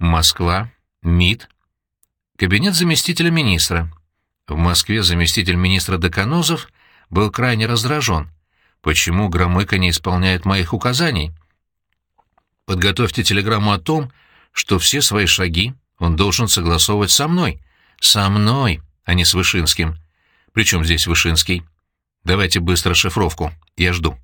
Москва. МИД. Кабинет заместителя министра. В Москве заместитель министра Доконозов был крайне раздражен. Почему Громыко не исполняет моих указаний? Подготовьте телеграмму о том, что все свои шаги он должен согласовывать со мной. Со мной, а не с Вышинским. Причем здесь Вышинский? Давайте быстро шифровку. Я жду.